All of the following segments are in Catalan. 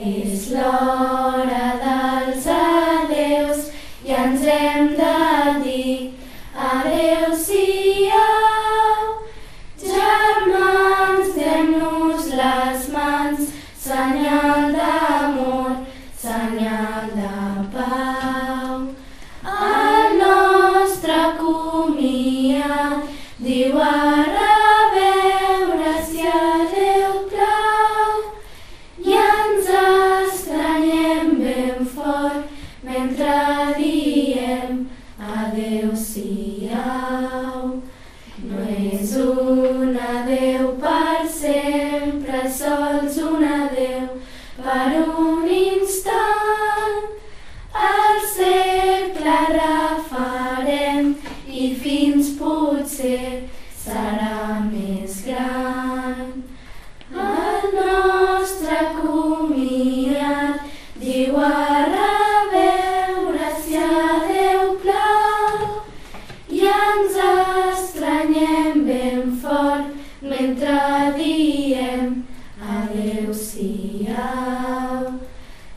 És l'hora dels adeus i ens hem de dir adeu-siau. Germans, dem-nos les mans, senyal d'amor, adeu-siau. No és un adeu mentre diem adeu-siau.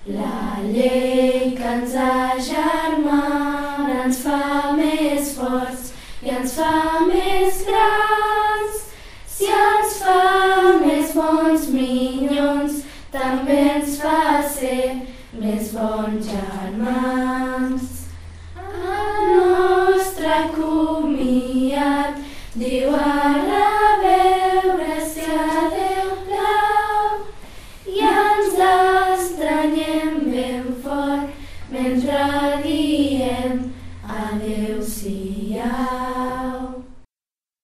La llei que ens agermana ens fa més forts i ens fa més grans. Si ens fa més bons minyons, també ens fa ser més bons germans. mentre diem adeu-siau.